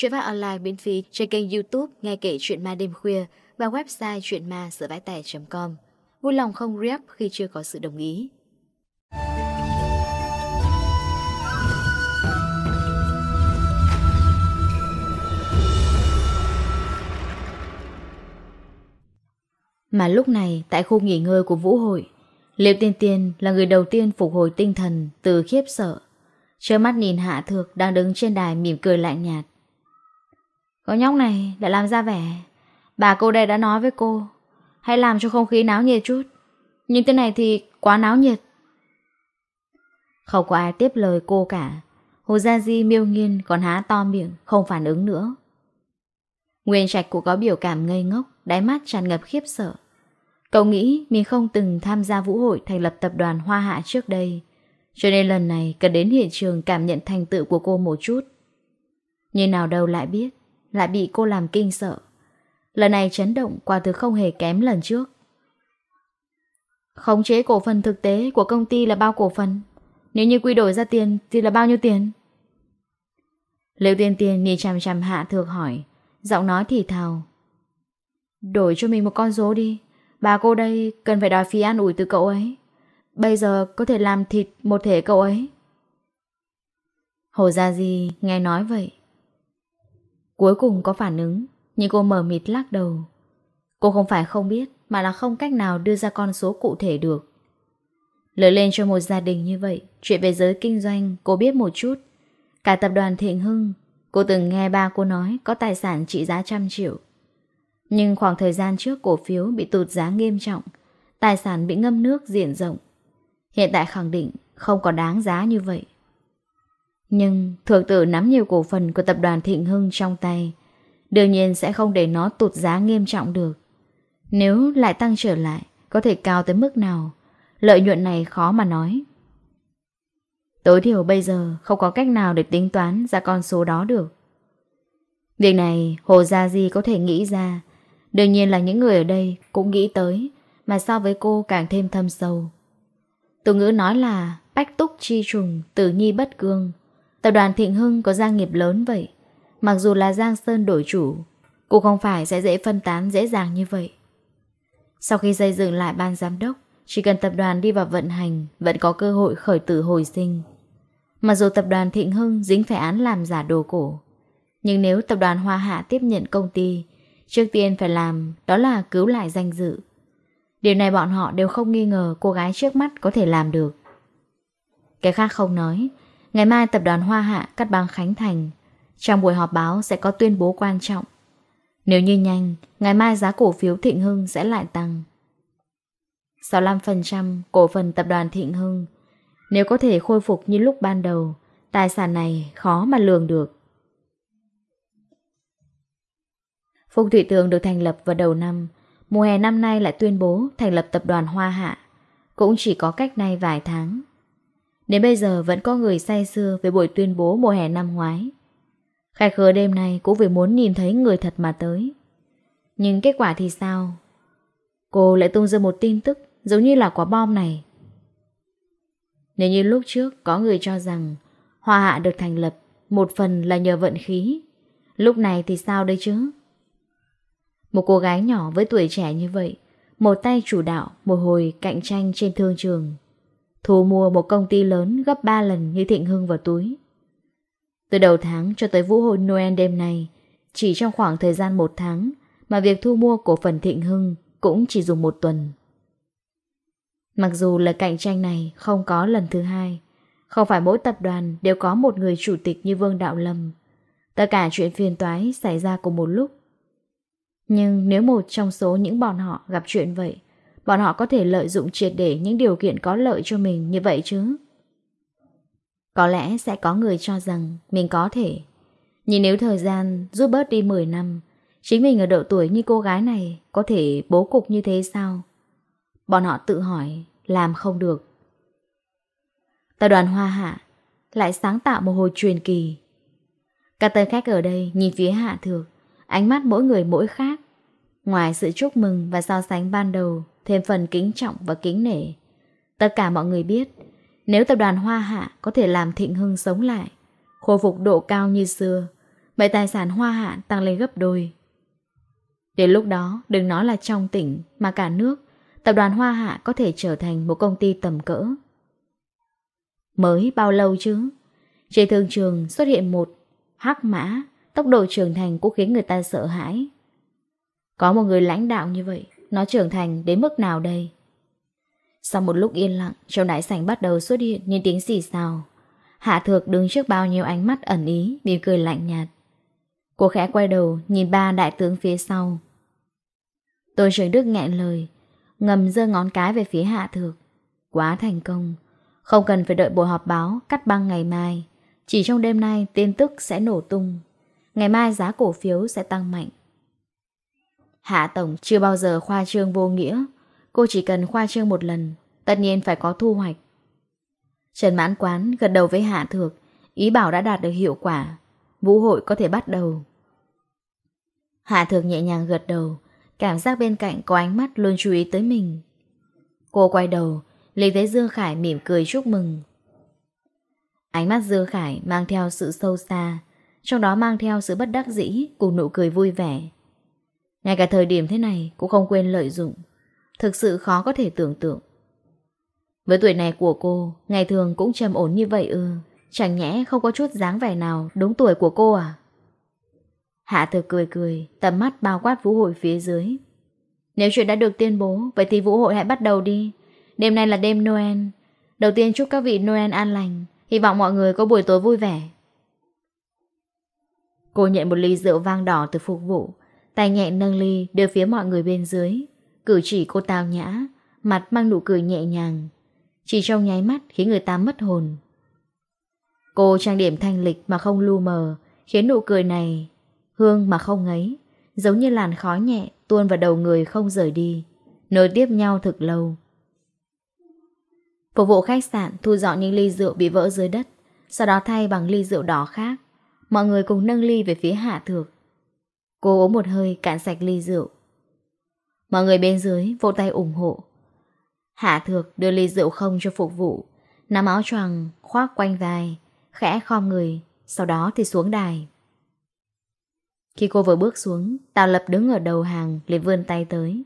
Chuyện phát online miễn phí trên kênh youtube Nghe kể chuyện ma đêm khuya và website chuyenma com. Vui lòng không rep khi chưa có sự đồng ý. Mà lúc này, tại khu nghỉ ngơi của Vũ Hội Liệu Tiên Tiên là người đầu tiên phục hồi tinh thần từ khiếp sợ. Trơ mắt nhìn Hạ Thược đang đứng trên đài mỉm cười lạnh nhạt. Có nhóc này lại làm ra vẻ, Bà cô đây đã nói với cô, Hãy làm cho không khí náo nhiệt chút, Nhưng thế này thì quá náo nhiệt. Không có ai tiếp lời cô cả. Hồ Gia Di miêu nghiên còn há to miệng, Không phản ứng nữa. Nguyên Trạch cũng có biểu cảm ngây ngốc, Đáy mắt tràn ngập khiếp sợ. Cậu nghĩ mình không từng tham gia vũ hội Thành lập tập đoàn Hoa Hạ trước đây, Cho nên lần này cần đến hiện trường Cảm nhận thành tựu của cô một chút. Nhưng nào đâu lại biết lại bị cô làm kinh sợ. Lần này chấn động quả thực không hề kém lần trước. Khống chế cổ phần thực tế của công ty là bao cổ phần? Nếu như quy đổi ra tiền thì là bao nhiêu tiền? Liễu tiên tiên nhìn chằm chằm hạ thược hỏi, giọng nói thì thào. Đổi cho mình một con số đi, bà cô đây cần phải đòi phí an ủi từ cậu ấy. Bây giờ có thể làm thịt một thể cậu ấy. Hồ Gia Di nghe nói vậy Cuối cùng có phản ứng, Nhưng cô mờ mịt lắc đầu. Cô không phải không biết, Mà là không cách nào đưa ra con số cụ thể được. Lớn lên cho một gia đình như vậy, Chuyện về giới kinh doanh, cô biết một chút. Cả tập đoàn Thịnh Hưng, Cô từng nghe ba cô nói Có tài sản trị giá trăm triệu. Nhưng khoảng thời gian trước cổ phiếu Bị tụt giá nghiêm trọng, Tài sản bị ngâm nước, diện rộng. Hiện tại khẳng định không có đáng giá như vậy. Nhưng thượng tử nắm nhiều cổ phần của tập đoàn Thịnh Hưng trong tay, đương nhiên sẽ không để nó tụt giá nghiêm trọng được. Nếu lại tăng trở lại, có thể cao tới mức nào, lợi nhuận này khó mà nói. Tối thiểu bây giờ không có cách nào để tính toán ra con số đó được. Việc này Hồ Gia Di có thể nghĩ ra, đương nhiên là những người ở đây cũng nghĩ tới, mà so với cô càng thêm thâm sâu. Tục ngữ nói là bách túc chi trùng, tử nhi bất cương, Tập đoàn Thịnh Hưng có gia nghiệp lớn vậy. Mặc dù là Giang Sơn đổi chủ Cũng không phải sẽ dễ phân tán dễ dàng như vậy. Sau khi xây dựng lại ban giám đốc, Chỉ cần tập đoàn đi vào vận hành, Vẫn có cơ hội khởi tử hồi sinh. Mặc dù tập đoàn Thịnh Hưng dính phải án làm giả đồ cổ, Nhưng nếu tập đoàn Hoa Hạ tiếp nhận công ty, Trước tiên phải làm đó là cứu lại danh dự. Điều này bọn họ đều không nghi ngờ cô gái trước mắt có thể làm được. Cái khác không nói Ngày mai tập đoàn Hoa Hạ cắt băng Khánh Thành. Trong buổi họp báo sẽ có tuyên bố quan trọng. Nếu như nhanh, ngày mai giá cổ phiếu Thịnh Hưng sẽ lại tăng. 65% cổ phần tập đoàn Thịnh Hưng. Nếu có thể khôi phục như lúc ban đầu, tài sản này khó mà lường được. Phúc Thụy Tường được thành lập vào đầu năm, mùa hè năm nay lại tuyên bố thành lập tập đoàn Hoa Hạ. Cũng chỉ có cách nay vài tháng. Đến bây giờ vẫn có người say xưa về buổi tuyên bố mùa hè năm ngoái. Khai khứa đêm nay cũng vì muốn nhìn thấy người thật mà tới. Nhưng kết quả thì sao? Cô lại tung ra một tin tức giống như là quả bom này. Nếu như lúc trước có người cho rằng Hoa Hạ được thành lập một phần là nhờ vận khí, lúc này thì sao đây chứ? Một cô gái nhỏ với tuổi trẻ như vậy, một tay chủ đạo, một hồi cạnh tranh trên thương trường. Thu mua một công ty lớn gấp 3 lần như Thịnh Hưng vào túi. Từ đầu tháng cho tới vũ hội Noel đêm này chỉ trong khoảng thời gian một tháng mà việc thu mua cổ phần Thịnh Hưng cũng chỉ dùng một tuần. Mặc dù là cạnh tranh này không có lần thứ hai, không phải mỗi tập đoàn đều có một người chủ tịch như Vương Đạo Lâm. Tất cả chuyện phiền toái xảy ra cùng một lúc. Nhưng nếu một trong số những bọn họ gặp chuyện vậy, bọn họ có thể lợi dụng triệt để những điều kiện có lợi cho mình như vậy chứ. Có lẽ sẽ có người cho rằng mình có thể. Nhưng nếu thời gian rút bớt đi 10 năm, chính mình ở độ tuổi như cô gái này có thể bố cục như thế sao? Bọn họ tự hỏi, làm không được. Tập đoàn Hoa Hạ lại sáng tạo một hồi truyền kỳ. Các tên khách ở đây nhìn phía Hạ Thược, ánh mắt mỗi người mỗi khác. Ngoài sự chúc mừng và so sánh ban đầu, thêm phần kính trọng và kính nể. Tất cả mọi người biết, nếu tập đoàn Hoa Hạ có thể làm thịnh hưng sống lại, khôi phục độ cao như xưa, vậy tài sản Hoa Hạ tăng lên gấp đôi. Đến lúc đó, đừng nói là trong tỉnh mà cả nước, tập đoàn Hoa Hạ có thể trở thành một công ty tầm cỡ. Mới bao lâu chứ? Trên thương trường xuất hiện một hắc mã, tốc độ trưởng thành cũng khiến người ta sợ hãi. Có một người lãnh đạo như vậy, nó trưởng thành đến mức nào đây? Sau một lúc yên lặng, trong đại sảnh bắt đầu xuất hiện những tiếng xì xào. Hạ thược đứng trước bao nhiêu ánh mắt ẩn ý, bị cười lạnh nhạt. Cô khẽ quay đầu, nhìn ba đại tướng phía sau. Tôi trưởng Đức nghẹn lời, ngầm dơ ngón cái về phía hạ thược. Quá thành công, không cần phải đợi buổi họp báo cắt băng ngày mai. Chỉ trong đêm nay tin tức sẽ nổ tung. Ngày mai giá cổ phiếu sẽ tăng mạnh. Hạ Tổng chưa bao giờ khoa trương vô nghĩa. Cô chỉ cần khoa trương một lần, tất nhiên phải có thu hoạch. Trần Mãn Quán gật đầu với Hạ Thược, ý bảo đã đạt được hiệu quả. Vũ hội có thể bắt đầu. Hạ Thược nhẹ nhàng gật đầu, cảm giác bên cạnh có ánh mắt luôn chú ý tới mình. Cô quay đầu, lấy thấy Dương Khải mỉm cười chúc mừng. Ánh mắt Dương Khải mang theo sự sâu xa, trong đó mang theo sự bất đắc dĩ cùng nụ cười vui vẻ. Ngay cả thời điểm thế này cũng không quên lợi dụng. Thực sự khó có thể tưởng tượng. Với tuổi này của cô, Ngày thường cũng trầm ổn như vậy ư. Chẳng nhẽ không có chút dáng vẻ nào Đúng tuổi của cô à? Hạ thực cười cười, Tầm mắt bao quát vũ hội phía dưới. Nếu chuyện đã được tuyên bố, Vậy thì vũ hội hãy bắt đầu đi. Đêm nay là đêm Noel. Đầu tiên chúc các vị Noel an lành. Hy vọng mọi người có buổi tối vui vẻ. Cô nhận một ly rượu vang đỏ từ phục vụ. Tay nhẹ nâng ly, đưa phía mọi người bên dưới. Cử chỉ cô tao nhã, Mặt mang nụ cười nhẹ nhàng. Chỉ trong nháy mắt, khiến người ta mất hồn. Cô trang điểm thanh lịch mà không lu mờ, Khiến nụ cười này, Hương mà không ngấy, Giống như làn khói nhẹ tuôn vào đầu người không rời đi, Nối tiếp nhau thực lâu. Phục vụ khách sạn thu dọn những ly rượu bị vỡ dưới đất, Sau đó thay bằng ly rượu đỏ khác. Mọi người cùng nâng ly về phía hạ thược. Cô uống một hơi cạn sạch ly rượu. Mọi người bên dưới vỗ tay ủng hộ. Hạ thược đưa ly rượu không cho phục vụ. Nắm áo choàng khoác quanh vai, Khẽ khom người, Sau đó thì xuống đài. Khi cô vừa bước xuống, Tào Lập đứng ở đầu hàng liền vươn tay tới.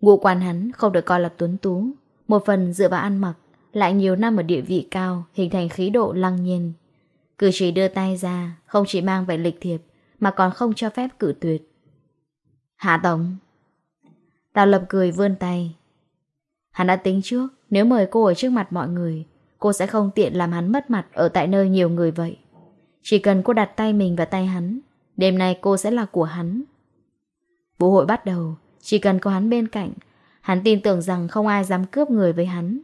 Ngụ quan hắn không được coi là tuấn tú, Một phần dựa vào ăn mặc, Lại nhiều năm ở địa vị cao, Hình thành khí độ lăng nhiên. Cử chỉ đưa tay ra Không chỉ mang vẻ lịch thiệp mà còn không cho phép cử tuyệt. Hạ Tổng Đào Lập cười vươn tay. Hắn đã tính trước, Nếu mời cô ở trước mặt mọi người, Cô sẽ không tiện làm hắn mất mặt Ở tại nơi nhiều người vậy. Chỉ cần cô đặt tay mình vào tay hắn, Đêm nay cô sẽ là của hắn. Vũ hội bắt đầu, Chỉ cần có hắn bên cạnh, Hắn tin tưởng rằng không ai dám cướp người với hắn.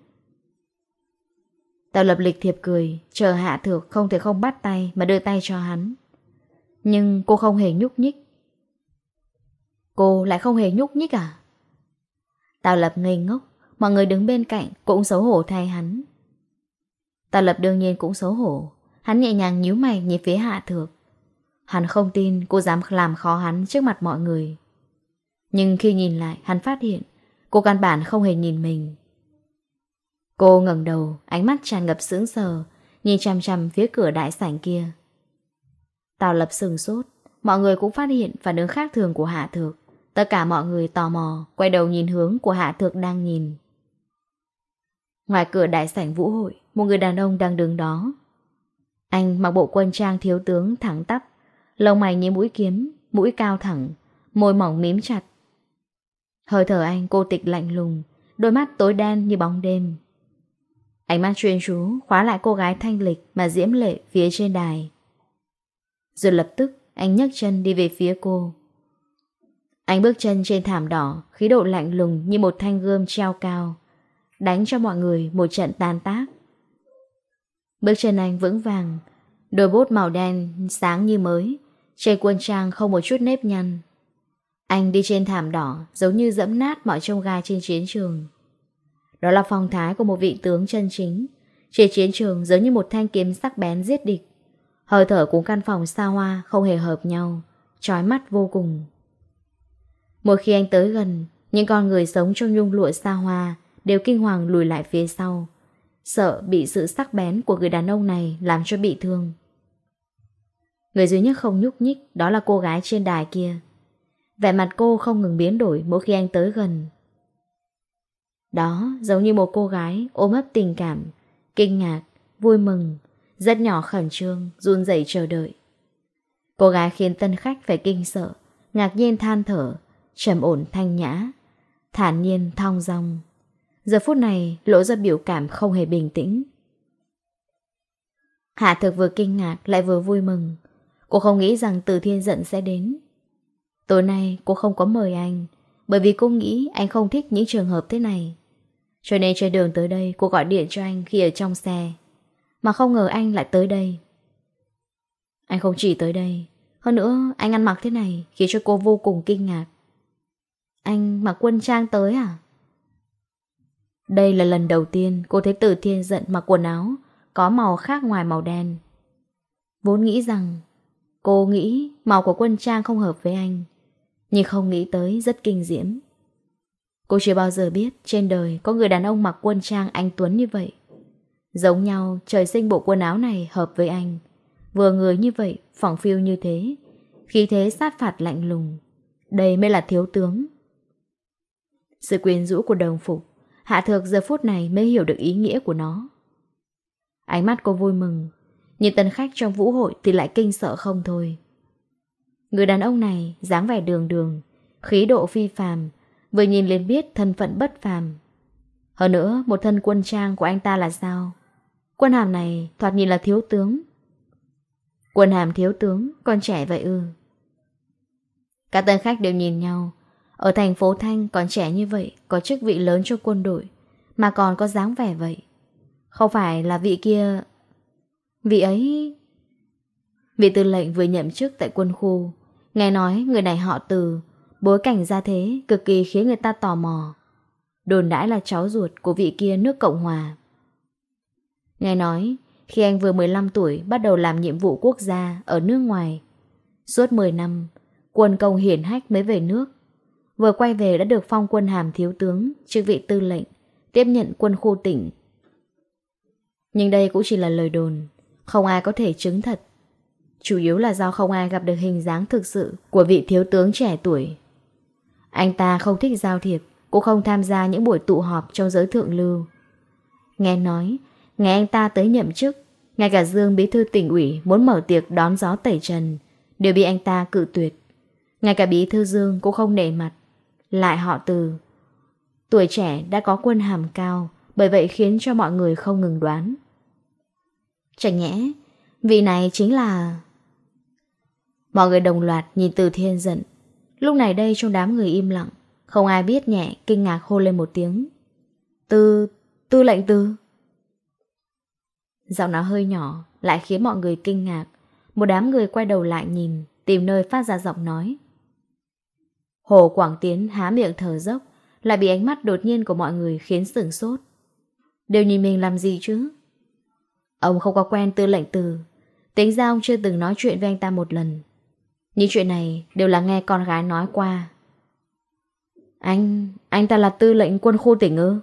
Đào Lập lịch thiệp cười, Chờ Hạ Thược không thể không bắt tay Mà đưa tay cho hắn. Nhưng cô không hề nhúc nhích. Cô lại không hề nhúc nhích à? Tào Lập ngây ngốc, Mọi người đứng bên cạnh cũng xấu hổ thay hắn. Tào Lập đương nhiên cũng xấu hổ, Hắn nhẹ nhàng nhíu mày nhìn phía hạ thược. Hắn không tin cô dám làm khó hắn trước mặt mọi người. Nhưng khi nhìn lại, hắn phát hiện Cô căn bản không hề nhìn mình. Cô ngẩng đầu, Ánh mắt tràn ngập sững sờ, Nhìn chằm chằm phía cửa đại sảnh kia. Tào Lập sừng sốt, mọi người cũng phát hiện phản ứng khác thường của Hạ Thược. Tất cả mọi người tò mò, quay đầu nhìn hướng của Hạ Thược đang nhìn. Ngoài cửa đại sảnh vũ hội, một người đàn ông đang đứng đó. Anh mặc bộ quân trang thiếu tướng thẳng tắp, lông mày như mũi kiếm, mũi cao thẳng, môi mỏng mím chặt. Hơi thở anh cô tịch lạnh lùng, đôi mắt tối đen như bóng đêm. Ánh mắt chuyên chú khóa lại cô gái thanh lịch mà diễm lệ phía trên đài. Rồi lập tức, anh nhấc chân đi về phía cô. Anh bước chân trên thảm đỏ, Khí độ lạnh lùng như một thanh gươm treo cao, Đánh cho mọi người một trận tan tác. Bước chân anh vững vàng, Đôi bốt màu đen sáng như mới Trên quân trang không một chút nếp nhăn. Anh đi trên thảm đỏ, Giống như dẫm nát mọi trông gai trên chiến trường. Đó là phong thái của một vị tướng chân chính. Trên chiến trường, giống như một thanh kiếm sắc bén giết địch. Hơi thở của căn phòng xa hoa không hề hợp nhau, trói mắt vô cùng. Mỗi khi anh tới gần, những con người sống trong nhung lụa xa hoa đều kinh hoàng lùi lại phía sau, sợ bị sự sắc bén của người đàn ông này làm cho bị thương. Người duy nhất không nhúc nhích đó là cô gái trên đài kia. Vẻ mặt cô không ngừng biến đổi mỗi khi anh tới gần. Đó giống như một cô gái ôm ấp tình cảm, kinh ngạc, vui mừng, rất nhỏ khẩn trương, run rẩy chờ đợi. Cô gái khiến tân khách phải kinh sợ, ngạc nhiên than thở, trầm ổn thanh nhã, thản nhiên thong dong. Giờ phút này lộ ra biểu cảm không hề bình tĩnh. Hạ thực vừa kinh ngạc lại vừa vui mừng. Cô không nghĩ rằng từ thiên giận sẽ đến. Tối nay cô không có mời anh, bởi vì cô nghĩ anh không thích những trường hợp thế này. Cho nên trên đường tới đây cô gọi điện cho anh khi ở trong xe. Mà không ngờ anh lại tới đây. Anh không chỉ tới đây, Hơn nữa anh ăn mặc thế này Khiến cho cô vô cùng kinh ngạc. Anh mặc quân trang tới à? Đây là lần đầu tiên Cô thấy Tử Thiên giận mặc quần áo Có màu khác ngoài màu đen. Vốn nghĩ rằng Cô nghĩ màu của quân trang không hợp với anh, Nhưng không nghĩ tới rất kinh diễm. Cô chưa bao giờ biết trên đời có người đàn ông mặc quân trang anh Tuấn như vậy. Giống nhau, trời sinh bộ quần áo này hợp với anh. Vừa người như vậy, phỏng phiêu như thế. Khí thế sát phạt lạnh lùng. Đây mới là thiếu tướng. Sự quyền rũ của đồng phục, Hạ Thược giờ phút này mới hiểu được ý nghĩa của nó. Ánh mắt cô vui mừng, nhưng tân khách trong vũ hội thì lại kinh sợ không thôi. Người đàn ông này dáng vẻ đường đường, khí độ phi phàm, vừa nhìn liền biết thân phận bất phàm. Hơn nữa, một thân quân trang của anh ta là sao? Quân hàm này thoạt nhìn là thiếu tướng. Quân hàm thiếu tướng, còn trẻ vậy ư. Các tên khách đều nhìn nhau. Ở thành phố Thanh còn trẻ như vậy, có chức vị lớn cho quân đội, mà còn có dáng vẻ vậy. Không phải là vị kia... Vị ấy... Vị tư lệnh vừa nhậm chức tại quân khu, nghe nói người này họ từ, bối cảnh ra thế cực kỳ khiến người ta tò mò. Đồn đãi là cháu ruột của vị kia nước Cộng Hòa. Nghe nói, khi anh vừa 15 tuổi bắt đầu làm nhiệm vụ quốc gia ở nước ngoài. Suốt 10 năm, quân công hiển hách mới về nước. Vừa quay về đã được phong quân hàm thiếu tướng, chức vị tư lệnh, tiếp nhận quân khu tỉnh. Nhưng đây cũng chỉ là lời đồn, không ai có thể chứng thật. Chủ yếu là do không ai gặp được hình dáng thực sự của vị thiếu tướng trẻ tuổi. Anh ta không thích giao thiệp, cũng không tham gia những buổi tụ họp trong giới thượng lưu. Nghe nói, Ngày anh ta tới nhậm chức, ngay cả Dương bí thư tỉnh ủy muốn mở tiệc đón gió tẩy trần, đều bị anh ta cự tuyệt. Ngay cả bí thư Dương cũng không nể mặt. Lại họ từ. Tuổi trẻ đã có quân hàm cao, bởi vậy khiến cho mọi người không ngừng đoán. Chẳng nhẽ, vị này chính là... Mọi người đồng loạt nhìn từ thiên giận. Lúc này đây trong đám người im lặng, không ai biết nhẹ kinh ngạc hô lên một tiếng. Tư, tư lệnh tư. Giọng nó hơi nhỏ, lại khiến mọi người kinh ngạc. Một đám người quay đầu lại nhìn, tìm nơi phát ra giọng nói. Hồ Quảng Tiến há miệng thở dốc, lại bị ánh mắt đột nhiên của mọi người khiến sửng sốt. Đều nhìn mình làm gì chứ? Ông không có quen tư lệnh từ, tính ra ông chưa từng nói chuyện với anh ta một lần. Những chuyện này đều là nghe con gái nói qua. Anh, anh ta là tư lệnh quân khu tỉnh ư?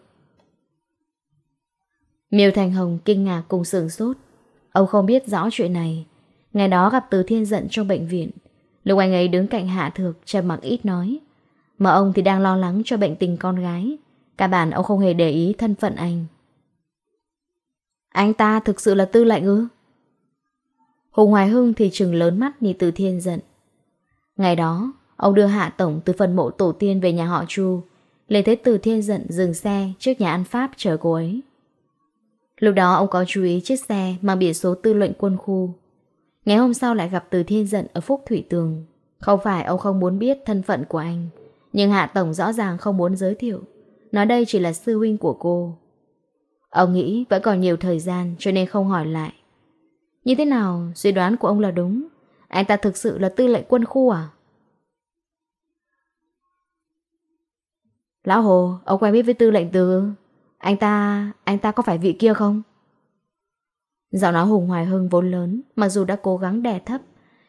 Miêu Thành Hồng kinh ngạc cùng sườn sốt. Ông không biết rõ chuyện này. Ngày đó gặp Từ Thiên giận trong bệnh viện. Lúc anh ấy đứng cạnh Hạ Thược trầm mặc ít nói. Mà ông thì đang lo lắng cho bệnh tình con gái. Cả bản ông không hề để ý thân phận anh. Anh ta thực sự là tư lệnh ư? Hùng Hoài Hưng thì trừng lớn mắt nhìn Từ Thiên giận. Ngày đó, ông đưa Hạ Tổng từ phần mộ tổ tiên về nhà họ Chu. Lên thấy Từ Thiên giận dừng xe trước nhà ăn Pháp chờ cô ấy. Lúc đó ông có chú ý chiếc xe mang biển số tư lệnh quân khu. Ngày hôm sau lại gặp Từ Thiên Dận ở Phúc Thủy Tường. Không phải ông không muốn biết thân phận của anh, nhưng Hạ Tổng rõ ràng không muốn giới thiệu. Nói đây chỉ là sư huynh của cô. Ông nghĩ vẫn còn nhiều thời gian cho nên không hỏi lại. Như thế nào suy đoán của ông là đúng? Anh ta thực sự là tư lệnh quân khu à? Lão Hồ, ông quen biết với tư lệnh từ... Anh ta, anh ta có phải vị kia không? Giọng nói Hùng Hoài Hưng vốn lớn, mặc dù đã cố gắng đè thấp,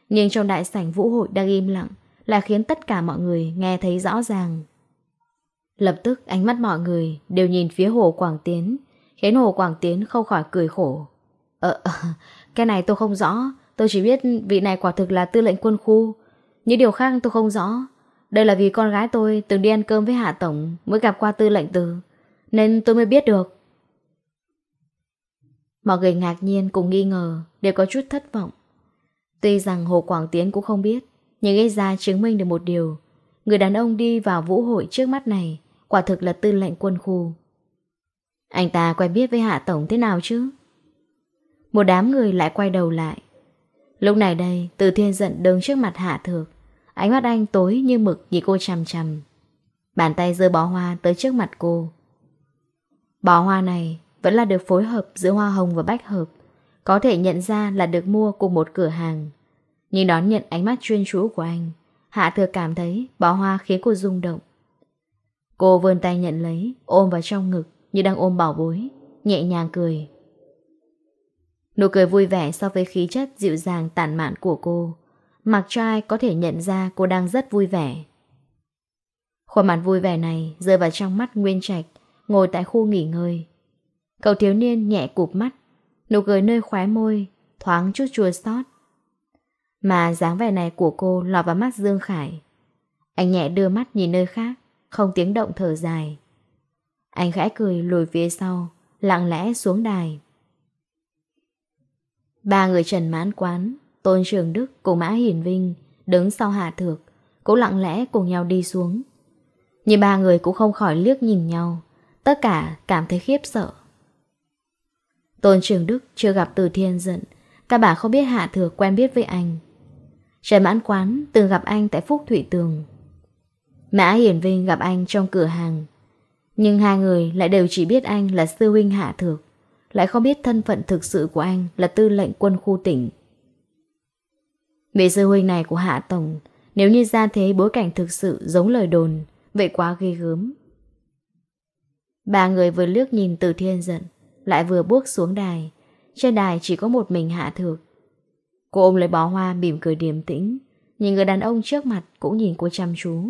nhưng trong đại sảnh vũ hội đang im lặng là khiến tất cả mọi người nghe thấy rõ ràng. Lập tức ánh mắt mọi người đều nhìn phía Hồ Quảng Tiến, khiến Hồ Quảng Tiến không khỏi cười khổ. Ờ, cái này tôi không rõ, tôi chỉ biết vị này quả thực là tư lệnh quân khu. Những điều khác tôi không rõ. Đây là vì con gái tôi từng đi ăn cơm với Hạ Tổng mới gặp qua tư lệnh từ nên tôi mới biết được. Mọi người ngạc nhiên cùng nghi ngờ, đều có chút thất vọng. Tuy rằng Hồ Quảng Tiến cũng không biết, nhưng gây ra chứng minh được một điều. Người đàn ông đi vào vũ hội trước mắt này, quả thực là tư lệnh quân khu. Anh ta quen biết với Hạ Tổng thế nào chứ? Một đám người lại quay đầu lại. Lúc này đây, Từ Thiên giận đứng trước mặt Hạ Thược. Ánh mắt anh tối như mực nhìn cô chằm chằm. Bàn tay dơ bó hoa tới trước mặt cô. Bó hoa này vẫn là được phối hợp giữa hoa hồng và bách hợp, có thể nhận ra là được mua cùng một cửa hàng. Nhưng đón nhận ánh mắt chuyên chú của anh, Hạ Thừa cảm thấy bó hoa khiến cô rung động. Cô vươn tay nhận lấy, ôm vào trong ngực như đang ôm bảo bối, nhẹ nhàng cười. Nụ cười vui vẻ so với khí chất dịu dàng tản mạn của cô, mặc cho ai có thể nhận ra cô đang rất vui vẻ. Khuôn mặt vui vẻ này rơi vào trong mắt Nguyên Trạch, ngồi tại khu nghỉ ngơi. Cậu thiếu niên nhẹ cụp mắt, nụ cười nơi khóe môi, thoáng chút chua xót Mà dáng vẻ này của cô lọt vào mắt Dương Khải. Anh nhẹ đưa mắt nhìn nơi khác, không tiếng động thở dài. Anh khẽ cười lùi phía sau, lặng lẽ xuống đài. Ba người Trần Mãn Quán, Tôn Trường Đức cùng Mã Hiển Vinh đứng sau Hạ Thược, cũng lặng lẽ cùng nhau đi xuống. Nhưng ba người cũng không khỏi liếc nhìn nhau. Tất cả cảm thấy khiếp sợ. Tôn Trường Đức chưa gặp Từ Thiên giận, các bà không biết Hạ Thừa quen biết với anh. Trần Mãn Quán từng gặp anh tại Phúc Thủy Tường. Mã Hiển Vinh gặp anh trong cửa hàng. Nhưng hai người lại đều chỉ biết anh là sư huynh Hạ Thược, lại không biết thân phận thực sự của anh là tư lệnh quân khu tỉnh. Vị sư huynh này của Hạ Tổng, nếu như ra thế bối cảnh thực sự giống lời đồn, vậy quá ghê gớm. Ba người vừa lướt nhìn từ thiên giận, lại vừa bước xuống đài. Trên đài chỉ có một mình hạ thược. Cô ôm lấy bó hoa mỉm cười điềm tĩnh, nhìn người đàn ông trước mặt cũng nhìn cô chăm chú.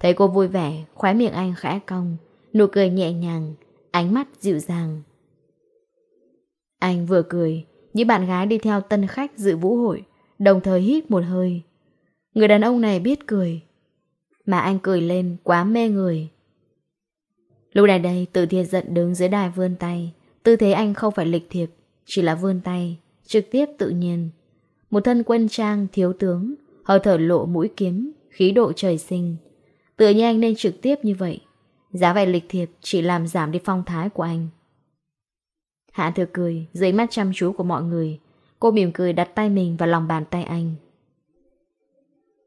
Thấy cô vui vẻ, khóe miệng anh khẽ cong, nụ cười nhẹ nhàng, ánh mắt dịu dàng. Anh vừa cười, những bạn gái đi theo tân khách dự vũ hội, đồng thời hít một hơi. Người đàn ông này biết cười. Mà anh cười lên quá mê người, Lúc này đây Từ Thiên giận đứng dưới đài vươn tay. Tư thế anh không phải lịch thiệp, Chỉ là vươn tay, Trực tiếp tự nhiên. Một thân quân trang thiếu tướng, hơi thở lộ mũi kiếm, Khí độ trời sinh. Tựa như anh nên trực tiếp như vậy. Giá vẻ lịch thiệp chỉ làm giảm đi phong thái của anh. Hạ thừa cười, Dưới mắt chăm chú của mọi người, Cô mỉm cười đặt tay mình vào lòng bàn tay anh.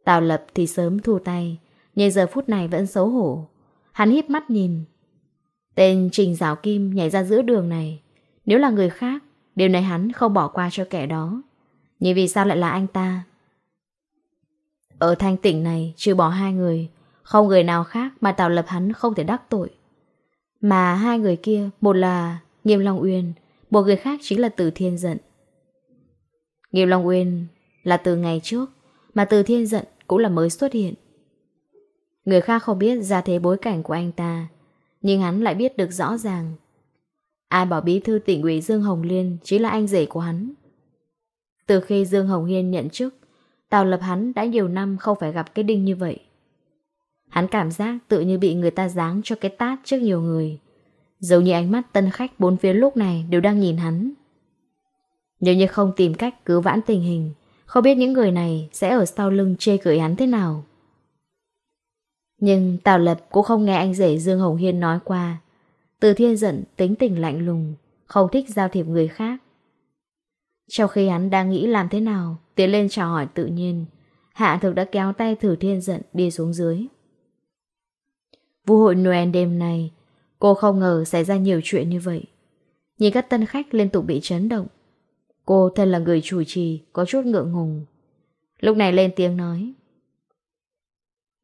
Tào lập thì sớm thu tay, Nhưng giờ phút này vẫn xấu hổ. Hắn hiếp mắt nhìn Tên Trình Giáo Kim nhảy ra giữa đường này. Nếu là người khác, điều này hắn không bỏ qua cho kẻ đó. Nhưng vì sao lại là anh ta? Ở thanh tỉnh này, trừ bỏ hai người, không người nào khác mà Tào Lập hắn không thể đắc tội. Mà hai người kia, một là Nghiêm Long Uyên, một người khác chính là Từ Thiên Dận. Nghiêm Long Uyên là từ ngày trước, mà Từ Thiên Dận cũng là mới xuất hiện. Người khác không biết ra thế bối cảnh của anh ta, nhưng hắn lại biết được rõ ràng. Ai bảo bí thư tỉnh ủy Dương Hồng Liên chỉ là anh rể của hắn. Từ khi Dương Hồng Hiên nhận chức, Tào Lập hắn đã nhiều năm không phải gặp cái đinh như vậy. Hắn cảm giác tự như bị người ta giáng cho cái tát trước nhiều người. Giống như ánh mắt tân khách bốn phía lúc này đều đang nhìn hắn. Nếu như không tìm cách cứu vãn tình hình, không biết những người này sẽ ở sau lưng chê cười hắn thế nào. Nhưng Tào Lập cũng không nghe anh rể Dương Hồng Hiên nói qua. Từ thiên giận tính tình lạnh lùng, không thích giao thiệp người khác. Trong khi hắn đang nghĩ làm thế nào, tiến lên chào hỏi tự nhiên, Hạ Thực đã kéo tay thử thiên giận đi xuống dưới. Vũ hội Noel đêm nay, cô không ngờ xảy ra nhiều chuyện như vậy. Nhìn các tân khách liên tục bị chấn động. Cô thân là người chủ trì, có chút ngượng ngùng. Lúc này lên tiếng nói.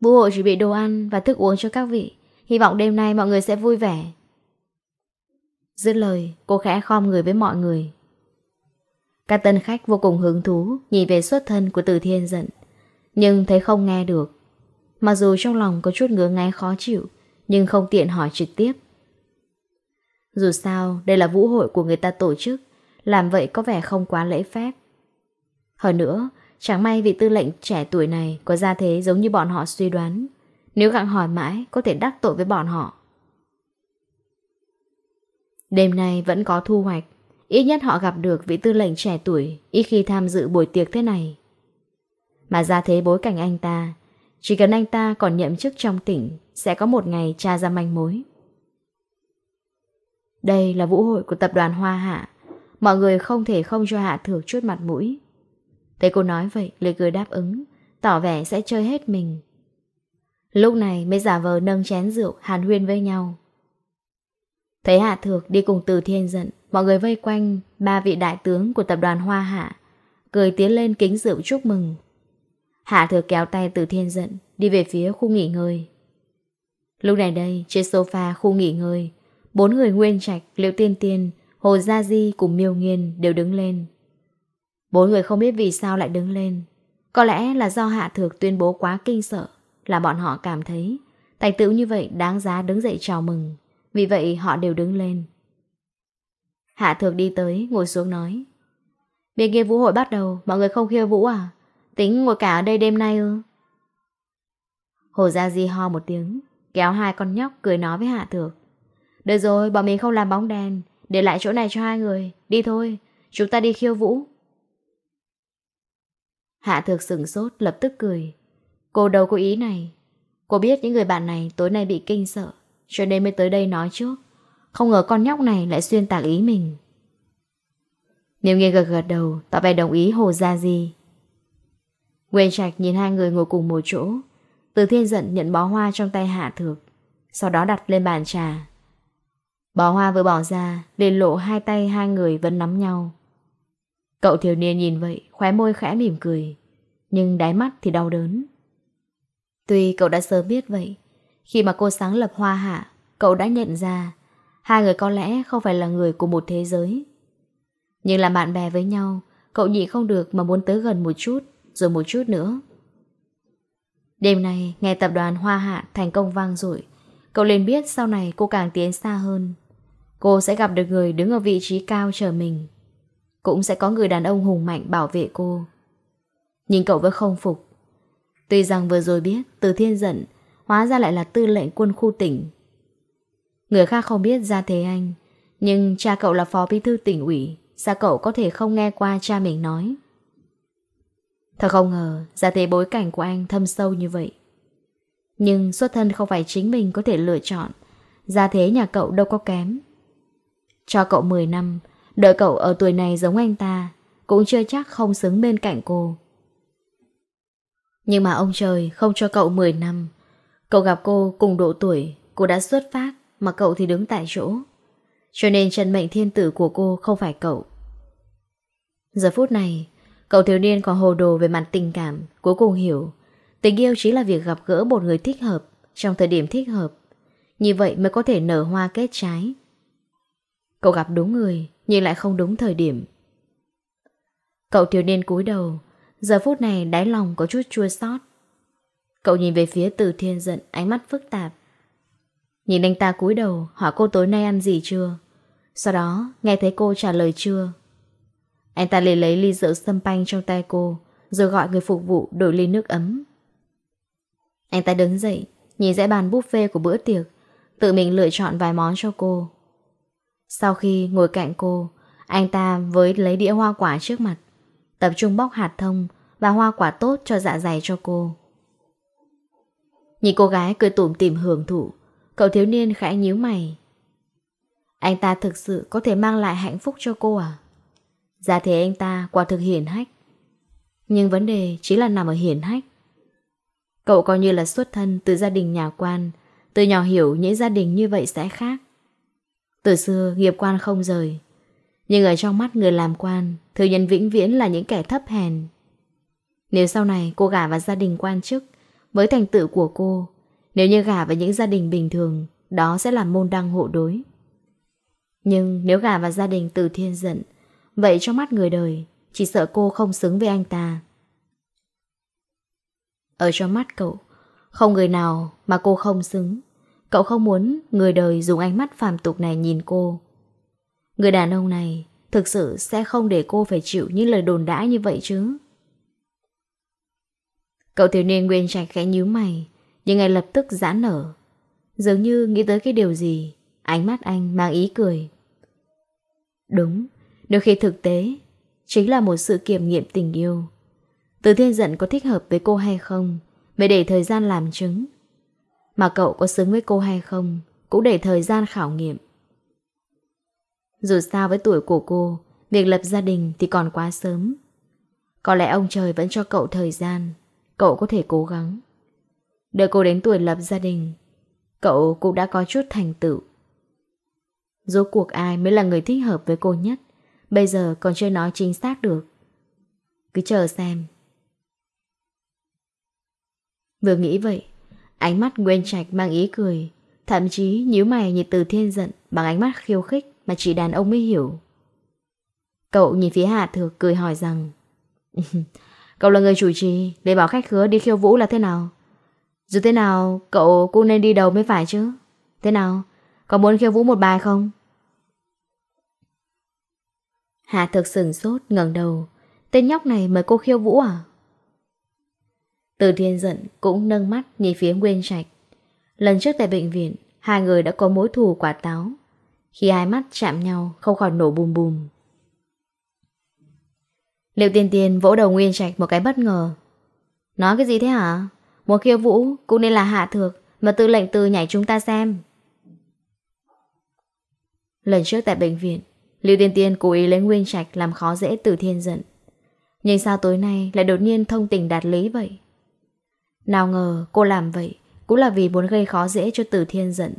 Vũ hội chuẩn bị đồ ăn và thức uống cho các vị. Hy vọng đêm nay mọi người sẽ vui vẻ. Dứt lời, cô khẽ khom người với mọi người. Các tân khách vô cùng hứng thú nhìn về xuất thân của Từ Thiên giận. Nhưng thấy không nghe được. Mặc dù trong lòng có chút ngứa ngáy khó chịu, nhưng không tiện hỏi trực tiếp. Dù sao, đây là vũ hội của người ta tổ chức, làm vậy có vẻ không quá lễ phép. Hơn nữa, Chẳng may vị tư lệnh trẻ tuổi này có ra thế giống như bọn họ suy đoán. Nếu gặng hỏi mãi, có thể đắc tội với bọn họ. Đêm nay vẫn có thu hoạch. Ít nhất họ gặp được vị tư lệnh trẻ tuổi ít khi tham dự buổi tiệc thế này. Mà ra thế bối cảnh anh ta, chỉ cần anh ta còn nhậm chức trong tỉnh, sẽ có một ngày tra ra manh mối. Đây là vũ hội của tập đoàn Hoa Hạ. Mọi người không thể không cho Hạ Thược chút mặt mũi. Thấy cô nói vậy, Lê cười đáp ứng, tỏ vẻ sẽ chơi hết mình. Lúc này mới giả vờ nâng chén rượu hàn huyên với nhau. Thấy Hạ Thược đi cùng Từ Thiên giận, mọi người vây quanh ba vị đại tướng của tập đoàn Hoa Hạ, cười tiến lên kính rượu chúc mừng. Hạ Thược kéo tay Từ Thiên giận, đi về phía khu nghỉ ngơi. Lúc này đây, trên sofa khu nghỉ ngơi, bốn người Nguyên Trạch, Liệu Tiên Tiên, Hồ Gia Di cùng Miêu Nghiên đều đứng lên. Bốn người không biết vì sao lại đứng lên. Có lẽ là do Hạ Thược tuyên bố quá kinh sợ, là bọn họ cảm thấy thành tựu như vậy đáng giá đứng dậy chào mừng. Vì vậy họ đều đứng lên. Hạ Thược đi tới, ngồi xuống nói. Bên kia vũ hội bắt đầu, mọi người không khiêu vũ à? Tính ngồi cả ở đây đêm nay ư? Hồ Gia Di ho một tiếng, kéo hai con nhóc cười nói với Hạ Thược. Được rồi, bọn mình không làm bóng đèn, để lại chỗ này cho hai người, đi thôi, chúng ta đi khiêu vũ. Hạ Thược sừng sốt, lập tức cười. Cô đâu có ý này. Cô biết những người bạn này tối nay bị kinh sợ, Cho nên mới tới đây nói trước. Không ngờ con nhóc này lại xuyên tạc ý mình. Niêu nghe gật gật đầu, Tỏ vẻ đồng ý hồ ra gì Nguyên Trạch nhìn hai người ngồi cùng một chỗ. Từ thiên giận nhận bó hoa trong tay Hạ Thược, Sau đó đặt lên bàn trà. Bó hoa vừa bỏ ra, liền lộ hai tay hai người vẫn nắm nhau. Cậu thiếu niên nhìn vậy khóe môi khẽ mỉm cười, nhưng đáy mắt thì đau đớn. Tuy cậu đã sớm biết vậy, khi mà cô sáng lập hoa hạ, cậu đã nhận ra hai người có lẽ không phải là người của một thế giới. Nhưng là bạn bè với nhau, cậu nhị không được mà muốn tới gần một chút, rồi một chút nữa. Đêm nay, nghe tập đoàn Hoa Hạ thành công vang dội cậu liền biết sau này cô càng tiến xa hơn. Cô sẽ gặp được người đứng ở vị trí cao chờ mình cũng sẽ có người đàn ông hùng mạnh bảo vệ cô. Nhìn cậu vẫn không phục. Tuy rằng vừa rồi biết, từ thiên giận, hóa ra lại là tư lệnh quân khu tỉnh. Người khác không biết ra thế anh, nhưng cha cậu là phó bí thư tỉnh ủy, sao cậu có thể không nghe qua cha mình nói. Thật không ngờ, ra thế bối cảnh của anh thâm sâu như vậy. Nhưng xuất thân không phải chính mình có thể lựa chọn, ra thế nhà cậu đâu có kém. Cho cậu 10 năm, Đợi cậu ở tuổi này giống anh ta, Cũng chưa chắc không xứng bên cạnh cô. Nhưng mà ông trời không cho cậu 10 năm. Cậu gặp cô cùng độ tuổi, Cô đã xuất phát Mà cậu thì đứng tại chỗ. Cho nên trần mệnh thiên tử của cô không phải cậu. Giờ phút này, Cậu thiếu niên còn hồ đồ về mặt tình cảm, Cuối cùng hiểu. Tình yêu chỉ là việc gặp gỡ một người thích hợp Trong thời điểm thích hợp. Như vậy mới có thể nở hoa kết trái. Cậu gặp đúng người, Nhưng lại không đúng thời điểm. Cậu thiếu niên cúi đầu, Giờ phút này đáy lòng có chút chua xót. Cậu nhìn về phía từ thiên giận Ánh mắt phức tạp. Nhìn anh ta cúi đầu, Hỏi cô tối nay ăn gì chưa? Sau đó, nghe thấy cô trả lời chưa? Anh ta liền lấy ly rượu sâm panh trong tay cô, Rồi gọi người phục vụ đổi ly nước ấm. Anh ta đứng dậy, Nhìn dãy bàn buffet của bữa tiệc, Tự mình lựa chọn vài món cho cô. Sau khi ngồi cạnh cô, anh ta với lấy đĩa hoa quả trước mặt, tập trung bóc hạt thông và hoa quả tốt cho dạ dày cho cô. Nhìn cô gái cười tủm tìm hưởng thụ, cậu thiếu niên khẽ nhíu mày. Anh ta thực sự có thể mang lại hạnh phúc cho cô à? Giá thế anh ta quả thực hiển hách. Nhưng vấn đề chỉ là nằm ở hiển hách. Cậu coi như là xuất thân từ gia đình nhà quan, từ nhỏ hiểu những gia đình như vậy sẽ khác. Từ xưa nghiệp quan không rời, Nhưng ở trong mắt người làm quan Thừa nhân vĩnh viễn là những kẻ thấp hèn. Nếu sau này cô gả vào gia đình quan chức Với thành tựu của cô, Nếu như gả vào những gia đình bình thường, Đó sẽ là môn đăng hộ đối. Nhưng nếu gả vào gia đình từ thiên giận, Vậy trong mắt người đời, Chỉ sợ cô không xứng với anh ta. Ở trong mắt cậu, Không người nào mà cô không xứng. Cậu không muốn người đời dùng ánh mắt phàm tục này nhìn cô. Người đàn ông này thực sự sẽ không để cô phải chịu những lời đồn đãi như vậy chứ. Cậu thiếu niên Nguyên Trạch khẽ nhíu mày, nhưng ngay lập tức giãn nở. Dường như nghĩ tới cái điều gì, ánh mắt anh mang ý cười. Đúng, đôi khi thực tế, chính là một sự kiểm nghiệm tình yêu. Từ thiên giận có thích hợp với cô hay không, mới để thời gian làm chứng. Mà cậu có xứng với cô hay không Cũng để thời gian khảo nghiệm. Dù sao với tuổi của cô, Việc lập gia đình thì còn quá sớm. Có lẽ ông trời vẫn cho cậu thời gian, Cậu có thể cố gắng. Đợi cô đến tuổi lập gia đình, Cậu cũng đã có chút thành tựu. Dù cuộc ai mới là người thích hợp với cô nhất, Bây giờ còn chưa nói chính xác được. Cứ chờ xem. Vừa nghĩ vậy Ánh mắt Nguyên Trạch mang ý cười, thậm chí nhíu mày nhìn từ thiên giận bằng ánh mắt khiêu khích mà chỉ đàn ông mới hiểu. Cậu nhìn phía Hạ Thược cười hỏi rằng Cậu là người chủ trì để bảo khách khứa đi khiêu vũ là thế nào? Dù thế nào cậu cũng nên đi đầu mới phải chứ. Thế nào Có muốn khiêu vũ một bài không? Hạ Thược sừng sốt ngẩng đầu. Tên nhóc này mời cô khiêu vũ à? Từ thiên giận cũng nâng mắt nhìn phía Nguyên Trạch. Lần trước tại bệnh viện, hai người đã có mối thù quả táo. Khi hai mắt chạm nhau, không khỏi nổ bùm bùm. Liệu tiên tiên vỗ đầu Nguyên Trạch một cái bất ngờ. Nói cái gì thế hả? Muốn khiêu vũ cũng nên là hạ thược, mà tư lệnh từ nhảy chúng ta xem. Lần trước tại bệnh viện, Liệu Tiên Tiên cố ý lấy Nguyên Trạch làm khó dễ từ thiên giận. Nhưng sao tối nay lại đột nhiên thông tình đạt lý vậy? Nào ngờ cô làm vậy cũng là vì muốn gây khó dễ cho Từ Thiên giận.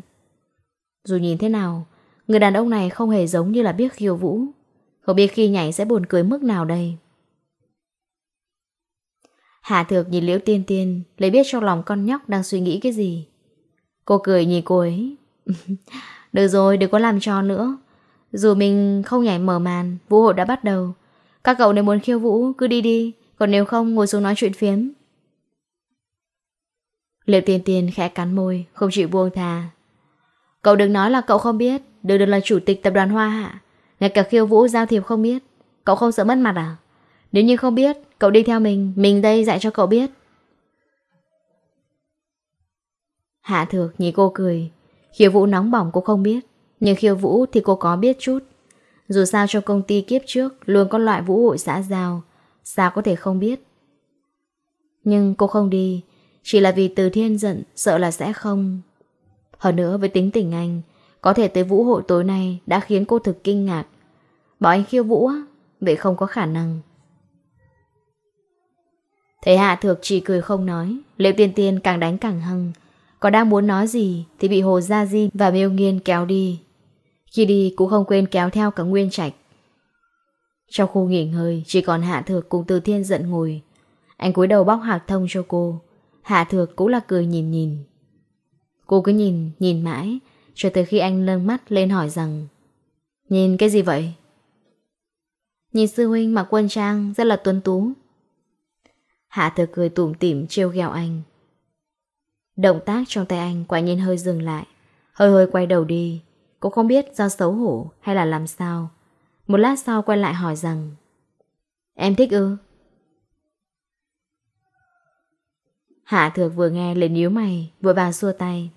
Dù nhìn thế nào, người đàn ông này không hề giống như là biết khiêu vũ. Không biết khi nhảy sẽ buồn cười mức nào đây. Hạ Thược nhìn Liễu Tiên Tiên lấy biết trong lòng con nhóc đang suy nghĩ cái gì. Cô cười nhìn cô ấy. được rồi, đừng có làm cho nữa. Dù mình không nhảy mở màn, vũ hội đã bắt đầu. Các cậu nếu muốn khiêu vũ, cứ đi đi. Còn nếu không, ngồi xuống nói chuyện phiếm. Liệu tiên tiên khẽ cắn môi, Không chịu buông thà Cậu đừng nói là cậu không biết Đừng đừng là chủ tịch tập đoàn Hoa Hạ. Ngay cả khiêu vũ giao thiệp không biết, Cậu không sợ mất mặt à? Nếu như không biết, Cậu đi theo mình Mình đây dạy cho cậu biết. Hạ thược nhìn cô cười. Khiêu vũ nóng bỏng cô không biết, Nhưng khiêu vũ thì cô có biết chút. Dù sao trong công ty kiếp trước Luôn có loại vũ hội xã giao, Sao có thể không biết? Nhưng cô không đi chỉ là vì từ thiên giận, Sợ là sẽ không. Hơn nữa, với tính tình anh, Có thể tới vũ hội tối nay đã khiến cô thực kinh ngạc. Bảo anh khiêu vũ á, Vậy không có khả năng. Thế Hạ Thược chỉ cười không nói Liệu tiên tiên càng đánh càng hăng. Có đang muốn nói gì Thì bị Hồ Gia Di và Miêu Nghiên kéo đi. Khi đi cũng không quên kéo theo cả Nguyên Trạch. Trong khu nghỉ ngơi, Chỉ còn Hạ Thược cùng Từ Thiên giận ngồi. Anh cúi đầu bóc hạc thông cho cô. Hạ Thược cũng là cười nhìn nhìn. Cô cứ nhìn, nhìn mãi, cho tới khi anh lơn mắt lên hỏi rằng Nhìn cái gì vậy? Nhìn sư huynh mặc quân trang rất là tuấn tú. Hạ Thược cười tủm tỉm trêu ghẹo anh. Động tác trong tay anh quả nhiên hơi dừng lại, hơi hơi quay đầu đi. Cô không biết do xấu hổ hay là làm sao. Một lát sau quay lại hỏi rằng Em thích ư? Hạ thược vừa nghe liền nhíu mày, Vội vàng xua tay.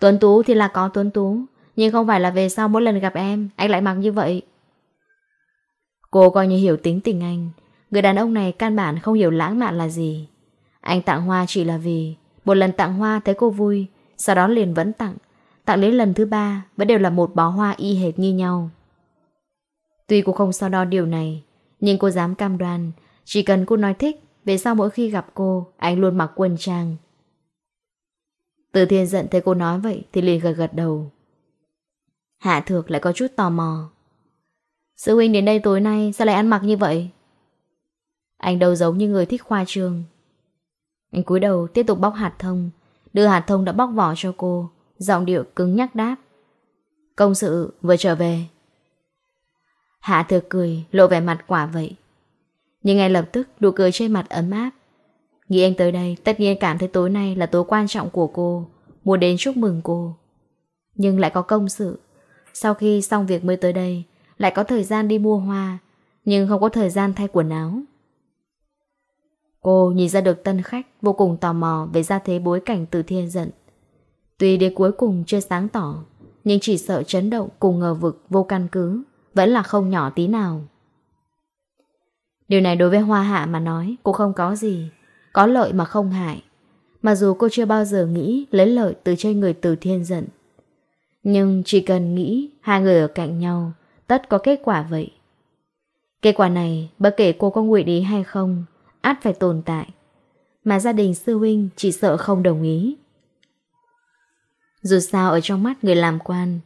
Tuấn Tú thì là có Tuấn Tú, Nhưng không phải là về sau mỗi lần gặp em, Anh lại mặc như vậy. Cô coi như hiểu tính tình anh, Người đàn ông này căn bản không hiểu lãng mạn là gì. Anh tặng hoa chỉ là vì, Một lần tặng hoa thấy cô vui, Sau đó liền vẫn tặng. Tặng đến lần thứ ba, Vẫn đều là một bó hoa y hệt như nhau. Tuy cô không so đo điều này, Nhưng cô dám cam đoan, Chỉ cần cô nói thích về sau mỗi khi gặp cô, Anh luôn mặc quần trang. Từ thiên giận thấy cô nói vậy Thì liền gật gật đầu. Hạ thược lại có chút tò mò. Sư huynh đến đây tối nay, Sao lại ăn mặc như vậy? Anh đâu giống như người thích khoa trương. Anh cúi đầu tiếp tục bóc hạt thông. Đưa hạt thông đã bóc vỏ cho cô. Giọng điệu cứng nhắc đáp. Công sự, vừa trở về. Hạ thược cười, Lộ vẻ mặt quả vậy. Nhưng ngay lập tức, nụ cười trên mặt ấm áp. Nghĩ anh tới đây, Tất nhiên cảm thấy tối nay là tối quan trọng của cô, Muốn đến chúc mừng cô. Nhưng lại có công sự. Sau khi xong việc mới tới đây, Lại có thời gian đi mua hoa, Nhưng không có thời gian thay quần áo. Cô nhìn ra được tân khách Vô cùng tò mò về gia thế bối cảnh từ thiên giận. Tuy đến cuối cùng chưa sáng tỏ, Nhưng chỉ sợ chấn động cùng ngờ vực vô căn cứ, Vẫn là không nhỏ tí nào. Điều này đối với Hoa Hạ mà nói cũng không có gì, có lợi mà không hại. Mặc dù cô chưa bao giờ nghĩ lấy lợi từ trên người từ thiên giận. Nhưng chỉ cần nghĩ hai người ở cạnh nhau, tất có kết quả vậy. Kết quả này, bất kể cô có nguyện ý hay không, át phải tồn tại. Mà gia đình sư huynh chỉ sợ không đồng ý. Dù sao ở trong mắt người làm quan,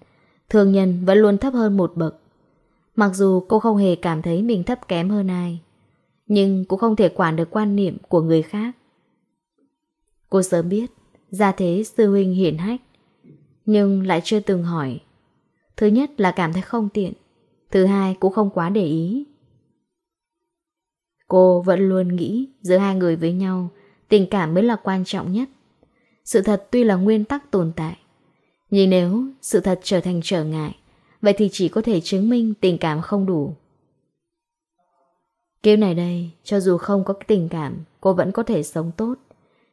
thương nhân vẫn luôn thấp hơn một bậc. Mặc dù cô không hề cảm thấy mình thấp kém hơn ai, nhưng cũng không thể quản được quan niệm của người khác. Cô sớm biết, gia thế sư huynh hiển hách, nhưng lại chưa từng hỏi. Thứ nhất là cảm thấy không tiện, thứ hai cũng không quá để ý. Cô vẫn luôn nghĩ giữa hai người với nhau, tình cảm mới là quan trọng nhất. Sự thật tuy là nguyên tắc tồn tại, nhưng nếu sự thật trở thành trở ngại, vậy thì chỉ có thể chứng minh tình cảm không đủ. Kiếp này đây, cho dù không có tình cảm, cô vẫn có thể sống tốt.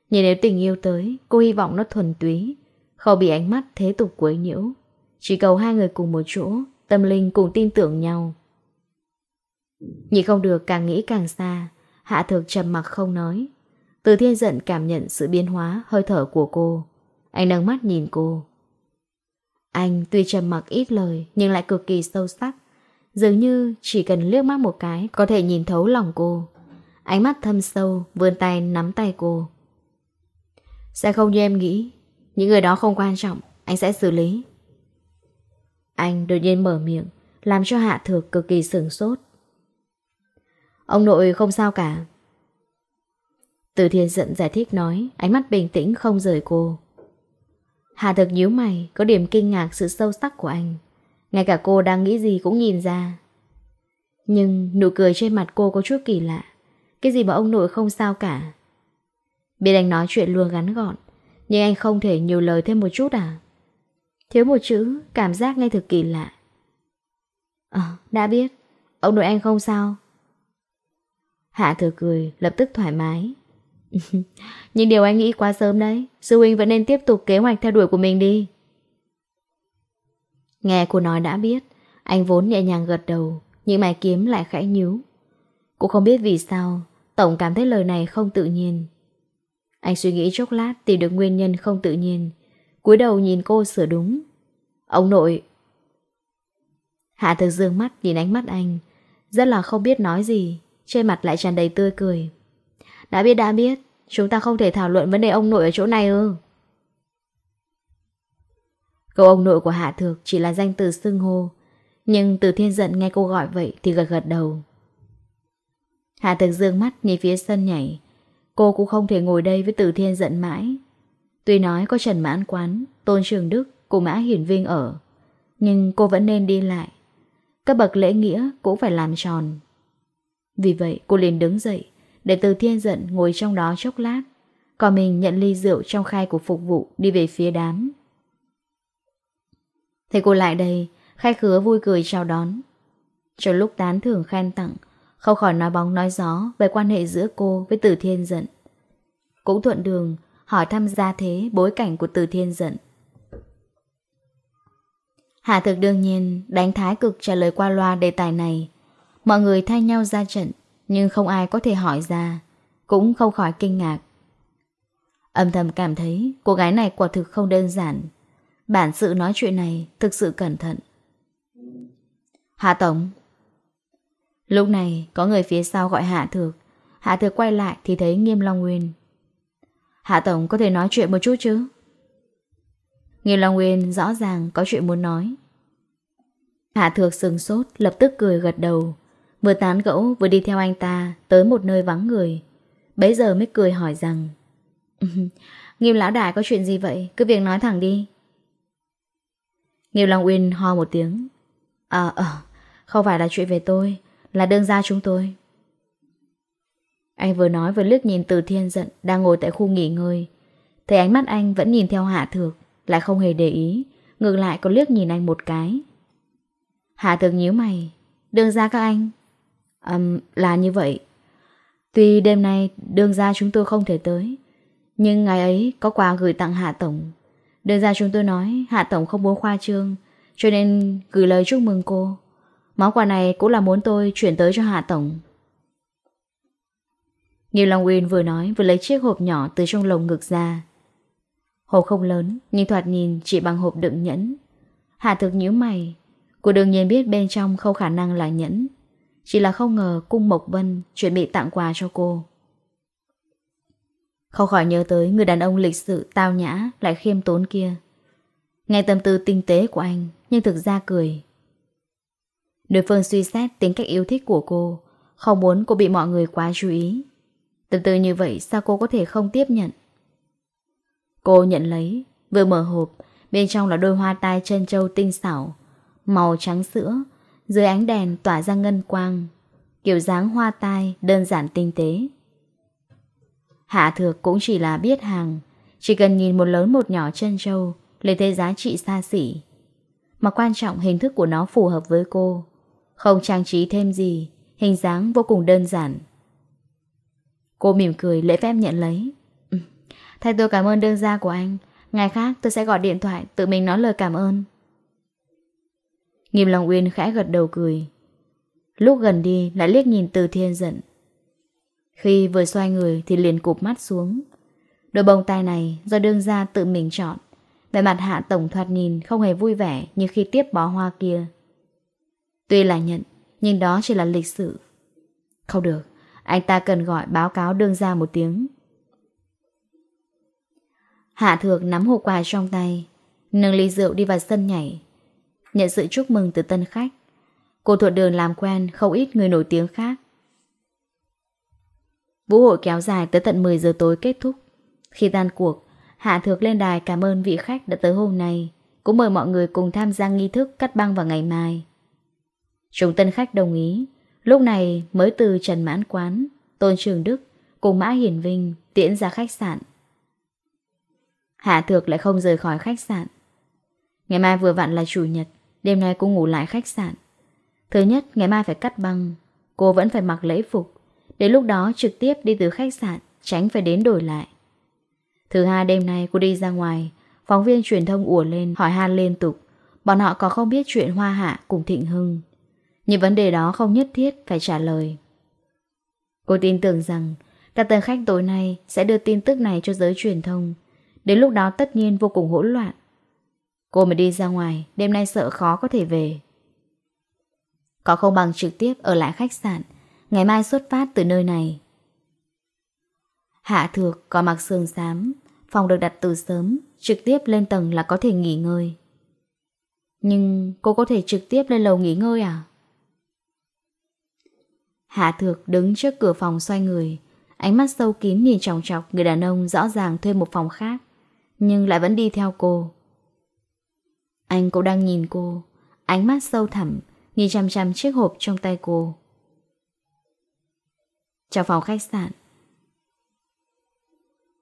Nhưng nếu tình yêu tới, cô hy vọng nó thuần túy, không bị ánh mắt thế tục quấy nhiễu. Chỉ cầu hai người cùng một chỗ, tâm linh cùng tin tưởng nhau. Nhìn không được càng nghĩ càng xa, Hạ Thược trầm mặc không nói. Từ thiên giận cảm nhận sự biến hóa hơi thở của cô. Anh nâng mắt nhìn cô. Anh tuy trầm mặc ít lời nhưng lại cực kỳ sâu sắc. Dường như chỉ cần liếc mắt một cái, Có thể nhìn thấu lòng cô. Ánh mắt thâm sâu, Vươn tay nắm tay cô. Sẽ không như em nghĩ. Những người đó không quan trọng. Anh sẽ xử lý. Anh đột nhiên mở miệng, Làm cho Hạ Thược cực kỳ sửng sốt. Ông nội không sao cả. Từ thiên giận giải thích nói, Ánh mắt bình tĩnh không rời cô. Hạ thực nhíu mày, Có điểm kinh ngạc sự sâu sắc của anh. Ngay cả cô đang nghĩ gì cũng nhìn ra. Nhưng nụ cười trên mặt cô có chút kỳ lạ. Cái gì mà ông nội không sao cả? Biết anh nói chuyện luôn ngắn gọn, Nhưng anh không thể nhiều lời thêm một chút à? Thiếu một chữ, Cảm giác ngay thực kỳ lạ. Ờ đã biết. Ông nội anh không sao? Hạ thừa cười, lập tức thoải mái. Nhưng điều anh nghĩ quá sớm đấy. Sư huynh vẫn nên tiếp tục kế hoạch theo đuổi của mình đi. Nghe cô nói đã biết, anh vốn nhẹ nhàng gật đầu, nhưng mày kiếm lại khẽ nhíu. Cô không biết vì sao, Tổng cảm thấy lời này không tự nhiên. Anh suy nghĩ chốc lát tìm được nguyên nhân không tự nhiên, cúi đầu nhìn cô sửa đúng. Ông nội... Hạ thực dương mắt nhìn ánh mắt anh, rất là không biết nói gì, trên mặt lại tràn đầy tươi cười. Đã biết đã biết, chúng ta không thể thảo luận vấn đề ông nội ở chỗ này ư. Cậu ông nội của Hạ Thược chỉ là danh từ xưng hô. Nhưng từ thiên giận nghe cô gọi vậy Thì gật gật đầu. Hạ Thược dương mắt nhìn phía sân nhảy. Cô cũng không thể ngồi đây với từ thiên giận mãi. Tuy nói có Trần Mãn Quán, Tôn Trường Đức cùng Mã Hiển Vinh ở, Nhưng cô vẫn nên đi lại. Các bậc lễ nghĩa cũng phải làm tròn. Vì vậy, cô liền đứng dậy, Để từ thiên giận ngồi trong đó chốc lát. Còn mình nhận ly rượu trong khai của phục vụ Đi về phía đám. Thấy cô lại đây, khai khứa vui cười chào đón. Trong lúc tán thưởng khen tặng, không khỏi nói bóng nói gió về quan hệ giữa cô với Từ Thiên Dận. Cũng thuận đường, hỏi thăm gia thế bối cảnh của Từ Thiên Dận. Hạ thực đương nhiên đánh thái cực trả lời qua loa đề tài này. Mọi người thay nhau ra trận, nhưng không ai có thể hỏi ra, cũng không khỏi kinh ngạc. Âm thầm cảm thấy cô gái này quả thực không đơn giản. Bản sự nói chuyện này thực sự cẩn thận. Hạ Tổng Lúc này, có người phía sau gọi Hạ Thược. Hạ Thược quay lại thì thấy Nghiêm Long Nguyên. Hạ Tổng có thể nói chuyện một chút chứ? Nghiêm Long Nguyên rõ ràng có chuyện muốn nói. Hạ Thược sừng sốt, lập tức cười gật đầu. Vừa tán gẫu, vừa đi theo anh ta tới một nơi vắng người. Bấy giờ mới cười hỏi rằng, Nghiêm lão đại có chuyện gì vậy? Cứ việc nói thẳng đi. Nghiêu Long Uyên ho một tiếng. À, à, không phải là chuyện về tôi, là đương gia chúng tôi. Anh vừa nói vừa liếc nhìn từ thiên giận đang ngồi tại khu nghỉ ngơi. Thấy ánh mắt anh vẫn nhìn theo hạ thược, lại không hề để ý, ngược lại có liếc nhìn anh một cái. Hạ thược nhíu mày, đương gia các anh. Um, là như vậy. Tuy đêm nay đương gia chúng tôi không thể tới, nhưng ngày ấy có quà gửi tặng Hạ Tổng Đơn ra chúng tôi nói, Hạ Tổng không muốn khoa trương, Cho nên gửi lời chúc mừng cô. Món quà này cũng là muốn tôi chuyển tới cho Hạ Tổng. Nghiêu Long Uyên vừa nói, Vừa lấy chiếc hộp nhỏ từ trong lồng ngực ra. Hộp không lớn, Nhưng thoạt nhìn chỉ bằng hộp đựng nhẫn. Hạ thực nhíu mày. Cô đương nhiên biết bên trong không khả năng là nhẫn. Chỉ là không ngờ cung Mộc Vân Chuẩn bị tặng quà cho cô. Không khỏi nhớ tới người đàn ông lịch sự tao nhã lại khiêm tốn kia. Nghe tâm tư tinh tế của anh, nhưng thực ra cười. Đối phương suy xét tính cách yêu thích của cô, không muốn cô bị mọi người quá chú ý. Từ từ như vậy sao cô có thể không tiếp nhận? Cô nhận lấy, vừa mở hộp, bên trong là đôi hoa tai chân châu tinh xảo, màu trắng sữa, dưới ánh đèn tỏa ra ngân quang. Kiểu dáng hoa tai đơn giản tinh tế. Hạ Thược cũng chỉ là biết hàng, chỉ cần nhìn một lớn một nhỏ chân trâu, lấy thế giá trị xa xỉ. Mà quan trọng hình thức của nó phù hợp với cô, không trang trí thêm gì, hình dáng vô cùng đơn giản. Cô mỉm cười lễ phép nhận lấy. Thay tôi cảm ơn đơn gia của anh, ngày khác tôi sẽ gọi điện thoại tự mình nói lời cảm ơn. Nghiêm Long Uyên khẽ gật đầu cười. Lúc gần đi lại liếc nhìn Từ Thiên giận. Khi vừa xoay người thì liền cụp mắt xuống. Đôi bông tai này do đương gia tự mình chọn. Về mặt hạ tổng thoạt nhìn không hề vui vẻ như khi tiếp bó hoa kia. Tuy là nhận, nhưng đó chỉ là lịch sử. Không được, anh ta cần gọi báo cáo đương gia một tiếng. Hạ thược nắm hộp quà trong tay, nâng ly rượu đi vào sân nhảy. Nhận sự chúc mừng từ tân khách. Cô thuận đường làm quen không ít người nổi tiếng khác. Vũ hội kéo dài tới tận 10 giờ tối kết thúc. Khi tan cuộc, Hạ Thược lên đài cảm ơn vị khách đã tới hôm nay, cũng mời mọi người cùng tham gia nghi thức cắt băng vào ngày mai. Chúng tân khách đồng ý, lúc này mới từ Trần Mãn Quán, Tôn Trường Đức cùng Mã Hiển Vinh tiễn ra khách sạn. Hạ Thược lại không rời khỏi khách sạn. Ngày mai vừa vặn là chủ nhật, đêm nay cô ngủ lại khách sạn. Thứ nhất, ngày mai phải cắt băng, cô vẫn phải mặc lễ phục, Đến lúc đó trực tiếp đi từ khách sạn, Tránh phải đến đổi lại. Thứ hai đêm nay cô đi ra ngoài, Phóng viên truyền thông ùa lên, hỏi han liên tục. Bọn họ có không biết chuyện Hoa Hạ cùng Thịnh Hưng. Những vấn đề đó không nhất thiết phải trả lời. Cô tin tưởng rằng, Các tân khách tối nay sẽ đưa tin tức này cho giới truyền thông. Đến lúc đó tất nhiên vô cùng hỗn loạn. Cô mà đi ra ngoài, Đêm nay sợ khó có thể về. Có không bằng trực tiếp ở lại khách sạn Ngày mai xuất phát từ nơi này. Hạ thược có mặc sương xám, Phòng được đặt từ sớm, Trực tiếp lên tầng là có thể nghỉ ngơi. Nhưng cô có thể trực tiếp lên lầu nghỉ ngơi à? Hạ thược đứng trước cửa phòng xoay người, Ánh mắt sâu kín nhìn tròng trọc Người đàn ông rõ ràng thuê một phòng khác, Nhưng lại vẫn đi theo cô. Anh cũng đang nhìn cô, Ánh mắt sâu thẳm, Nhìn chăm chăm chiếc hộp trong tay cô. Trong phòng khách sạn.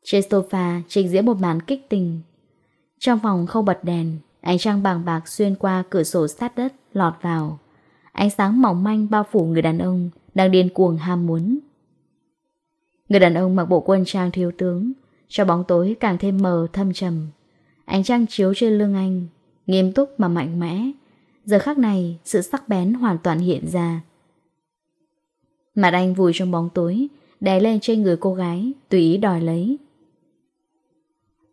Trên sofa, trình diễn một màn kích tình. Trong phòng không bật đèn, Ánh trăng bàng bạc xuyên qua cửa sổ sát đất Lọt vào. Ánh sáng mỏng manh bao phủ người đàn ông Đang điên cuồng ham muốn. Người đàn ông mặc bộ quân trang thiếu tướng Cho bóng tối càng thêm mờ, thâm trầm. Ánh trăng chiếu trên lưng anh, Nghiêm túc mà mạnh mẽ. Giờ khắc này, sự sắc bén hoàn toàn hiện ra. Mặt anh vùi trong bóng tối, Đè lên trên người cô gái, Tùy ý đòi lấy.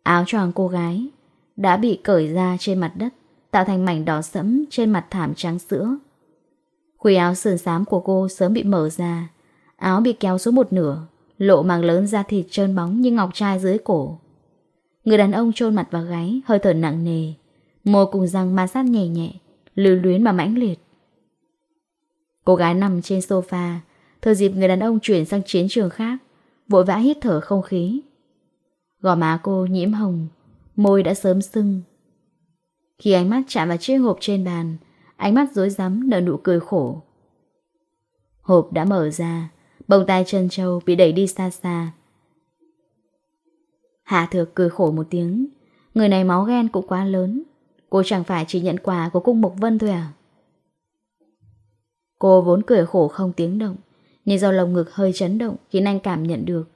Áo choàng cô gái Đã bị cởi ra trên mặt đất, Tạo thành mảnh đỏ sẫm trên mặt thảm trắng sữa. Quỷ áo sườn xám của cô sớm bị mở ra, Áo bị kéo xuống một nửa, Lộ màng lớn da thịt trơn bóng như ngọc trai dưới cổ. Người đàn ông chôn mặt vào gáy, Hơi thở nặng nề, Môi cùng răng ma sát nhẹ nhẹ, Lưu luyến mà mãnh liệt. Cô gái nằm trên sofa Thời dịp người đàn ông chuyển sang chiến trường khác, Vội vã hít thở không khí. Gò má cô nhiễm hồng, Môi đã sớm sưng. Khi ánh mắt chạm vào chiếc hộp trên bàn, Ánh mắt dối rắm nở nụ cười khổ. Hộp đã mở ra, Bông tai chân châu bị đẩy đi xa xa. Hạ thược cười khổ một tiếng, Người này máu ghen cũng quá lớn, Cô chẳng phải chỉ nhận quà của cung mục Vân thôi à? Cô vốn cười khổ không tiếng động nhưng do lồng ngực hơi chấn động Khiến anh cảm nhận được.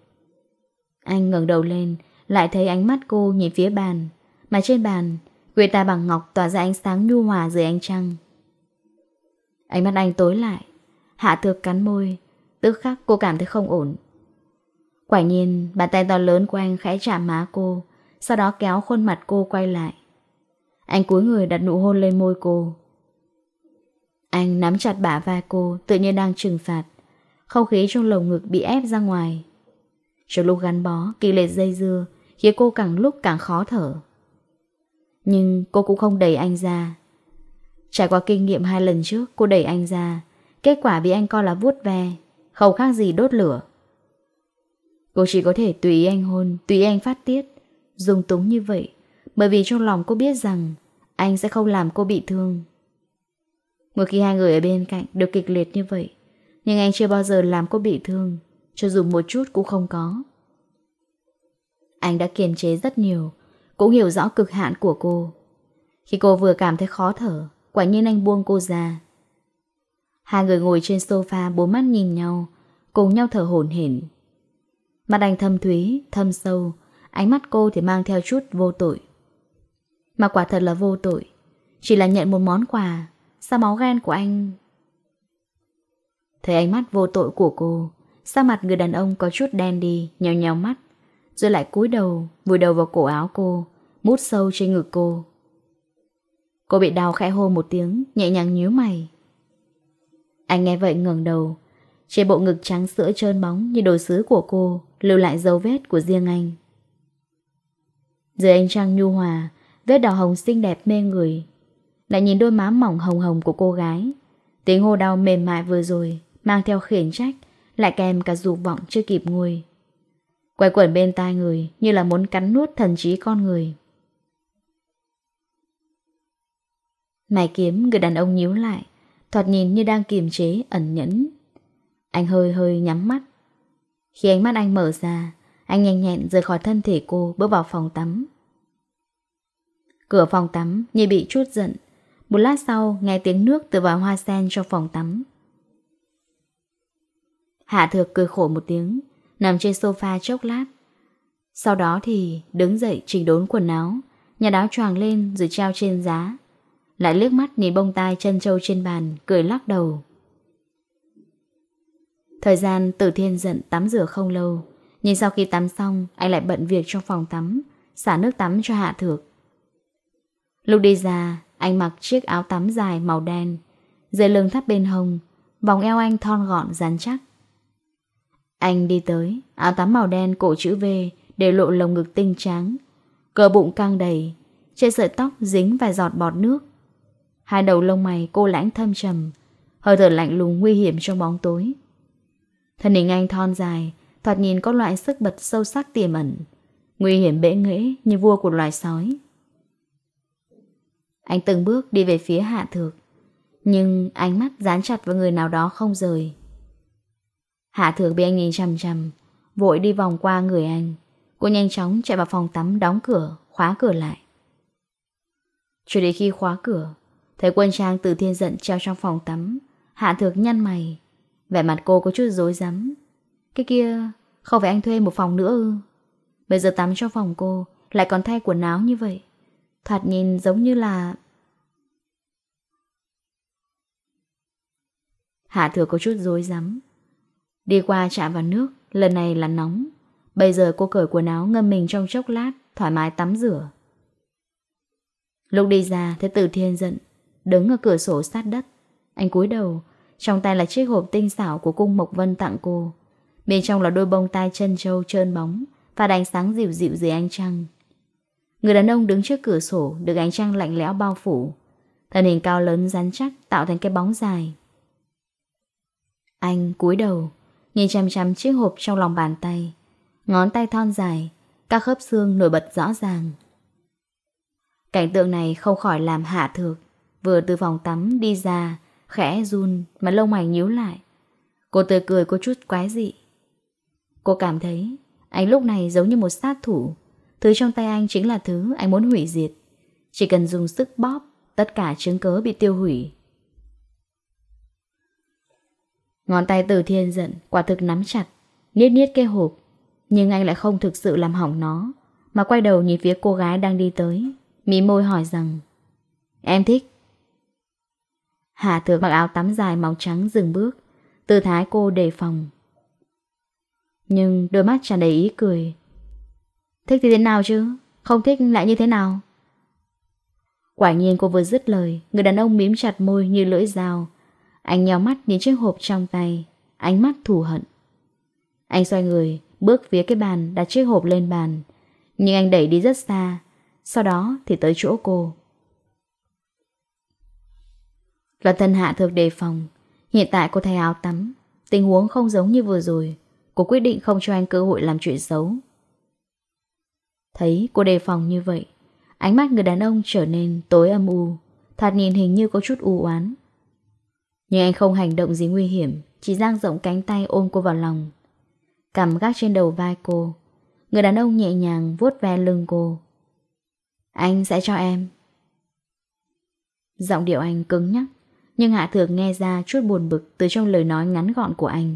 Anh ngẩng đầu lên, Lại thấy ánh mắt cô nhìn phía bàn. Mà trên bàn Quê ta bằng ngọc tỏa ra ánh sáng nhu hòa dưới ánh trăng. Ánh mắt anh tối lại, Hạ thược cắn môi, Tức khắc cô cảm thấy không ổn. Quả nhiên, bàn tay to lớn của anh khẽ chạm má cô, Sau đó kéo khuôn mặt cô quay lại. Anh cúi người đặt nụ hôn lên môi cô. Anh nắm chặt bả vai cô, Tự nhiên đang trừng phạt. Không khí trong lồng ngực bị ép ra ngoài. Trong lúc gắn bó Kỳ lệ dây dưa, Khiến cô càng lúc càng khó thở. Nhưng cô cũng không đẩy anh ra. Trải qua kinh nghiệm hai lần trước, Cô đẩy anh ra. Kết quả bị anh coi là vuốt ve, Không khác gì đốt lửa. Cô chỉ có thể tùy anh hôn, Tùy anh phát tiết. Dùng túng như vậy, Bởi vì trong lòng cô biết rằng Anh sẽ không làm cô bị thương. Mỗi khi hai người ở bên cạnh Được kịch liệt như vậy nhưng anh chưa bao giờ làm cô bị thương Cho dù một chút cũng không có. Anh đã kiềm chế rất nhiều Cũng hiểu rõ cực hạn của cô. Khi cô vừa cảm thấy khó thở Quả nhiên anh buông cô ra. Hai người ngồi trên sofa bốn mắt nhìn nhau Cùng nhau thở hổn hển. Mặt anh thâm thúy, thâm sâu Ánh mắt cô thì mang theo chút vô tội. Mà quả thật là vô tội Chỉ là nhận một món quà Sao máu ghen của anh Thấy ánh mắt vô tội của cô Sao mặt người đàn ông có chút đen đi Nhèo nhèo mắt, Rồi lại cúi đầu, Vùi đầu vào cổ áo cô, Mút sâu trên ngực cô. Cô bị đau khẽ hô một tiếng, Nhẹ nhàng nhíu mày. Anh nghe vậy ngẩng đầu, Trên bộ ngực trắng sữa trơn bóng Như đồ sứ của cô Lưu lại dấu vết của riêng anh. Dưới anh trăng nhu hòa, Vết đỏ hồng xinh đẹp mê người, Lại nhìn đôi má mỏng hồng hồng của cô gái, Tiếng hô đau mềm mại vừa rồi mang theo khiển trách, lại kèm cả dục vọng chưa kịp nguôi. Quay quẩn bên tai người như là muốn cắn nuốt thần trí con người. Mày kiếm người đàn ông nhíu lại, thoạt nhìn như đang kiềm chế, ẩn nhẫn. Anh hơi hơi nhắm mắt. Khi ánh mắt anh mở ra, anh nhanh nhẹn rời khỏi thân thể cô bước vào phòng tắm. Cửa phòng tắm như bị chút giận. Một lát sau nghe tiếng nước từ vòi hoa sen trong phòng tắm. Hạ Thược cười khổ một tiếng, nằm trên sofa chốc lát. Sau đó thì đứng dậy chỉnh đốn quần áo, nhà đáo choàng lên rồi treo trên giá. Lại liếc mắt nhìn bông tai chân trâu trên bàn, cười lắc đầu. Thời gian tử thiên giận tắm rửa không lâu, nhưng sau khi tắm xong, anh lại bận việc trong phòng tắm, xả nước tắm cho Hạ Thược. Lúc đi ra, anh mặc chiếc áo tắm dài màu đen, dưới lưng thắt bên hông, vòng eo anh thon gọn rắn chắc. Anh đi tới, áo tắm màu đen cổ chữ V để lộ lồng ngực tinh trắng. Cờ bụng căng đầy, trên sợi tóc dính vài giọt bọt nước. Hai đầu lông mày cô lãnh thâm trầm, hơi thở lạnh lùng nguy hiểm trong bóng tối. Thân hình anh thon dài, thoạt nhìn có loại sức bật sâu sắc tiềm ẩn. Nguy hiểm bể nghễ như vua của loài sói. Anh từng bước đi về phía hạ thược, nhưng ánh mắt dán chặt vào người nào đó không rời. Hạ thược bị anh nhìn chằm chằm, Vội đi vòng qua người anh. Cô nhanh chóng chạy vào phòng tắm đóng cửa Khóa cửa lại. Chưa đến khi khóa cửa Thấy quân trang từ thiên giận treo trong phòng tắm Hạ thược nhăn mày. Vẻ mặt cô có chút dối rắm. Cái kia không phải anh thuê một phòng nữa ư? Bây giờ tắm cho phòng cô Lại còn thay quần áo như vậy. Thoạt nhìn giống như là Hạ thừa có chút dối rắm. Đi qua chạm vào nước, lần này là nóng. Bây giờ cô cởi quần áo ngâm mình trong chốc lát, thoải mái tắm rửa. Lúc đi ra, thấy từ thiên giận, đứng ở cửa sổ sát đất. Anh cúi đầu, trong tay là chiếc hộp tinh xảo của cung Mộc Vân tặng cô. Bên trong là đôi bông tai chân trâu trơn bóng, và ánh sáng dịu dịu dưới ánh trăng. Người đàn ông đứng trước cửa sổ, được ánh trăng lạnh lẽo bao phủ. Thân hình cao lớn rắn chắc tạo thành cái bóng dài. Anh cúi đầu, Nhìn chăm chăm chiếc hộp trong lòng bàn tay. Ngón tay thon dài, Các khớp xương nổi bật rõ ràng. Cảnh tượng này không khỏi làm hạ thược. Vừa từ phòng tắm đi ra, Khẽ run mà lông mày nhíu lại. Cô tươi cười, có chút quái dị. Cô cảm thấy Anh lúc này giống như một sát thủ. Thứ trong tay anh chính là thứ anh muốn hủy diệt. Chỉ cần dùng sức bóp, Tất cả chứng cớ bị tiêu hủy. Ngón tay từ thiên giận, quả thực nắm chặt, niết niết cái hộp. Nhưng anh lại không thực sự làm hỏng nó, mà quay đầu nhìn phía cô gái đang đi tới. Mí môi hỏi rằng, em thích. Hạ thược mặc áo tắm dài màu trắng dừng bước, tư thái cô đề phòng. Nhưng đôi mắt tràn đầy ý cười. Thích thì thế nào chứ? Không thích lại như thế nào? Quả nhiên cô vừa dứt lời, người đàn ông mím chặt môi như lưỡi dao, anh nhào mắt đến chiếc hộp trong tay. Ánh mắt thù hận. Anh xoay người, Bước phía cái bàn, đặt chiếc hộp lên bàn. Nhưng anh đẩy đi rất xa. Sau đó thì tới chỗ cô. Là thân hạ thực đề phòng. Hiện tại cô thay áo tắm. Tình huống không giống như vừa rồi. Cô quyết định không cho anh cơ hội làm chuyện xấu. Thấy cô đề phòng như vậy, Ánh mắt người đàn ông trở nên tối âm u. Thoạt nhìn hình như có chút u oán. Nhưng anh không hành động gì nguy hiểm, Chỉ giang rộng cánh tay ôm cô vào lòng. Cảm gác trên đầu vai cô, Người đàn ông nhẹ nhàng vuốt ve lưng cô. Anh sẽ cho em. Giọng điệu anh cứng nhắc, Nhưng Hạ Thược nghe ra chút buồn bực Từ trong lời nói ngắn gọn của anh.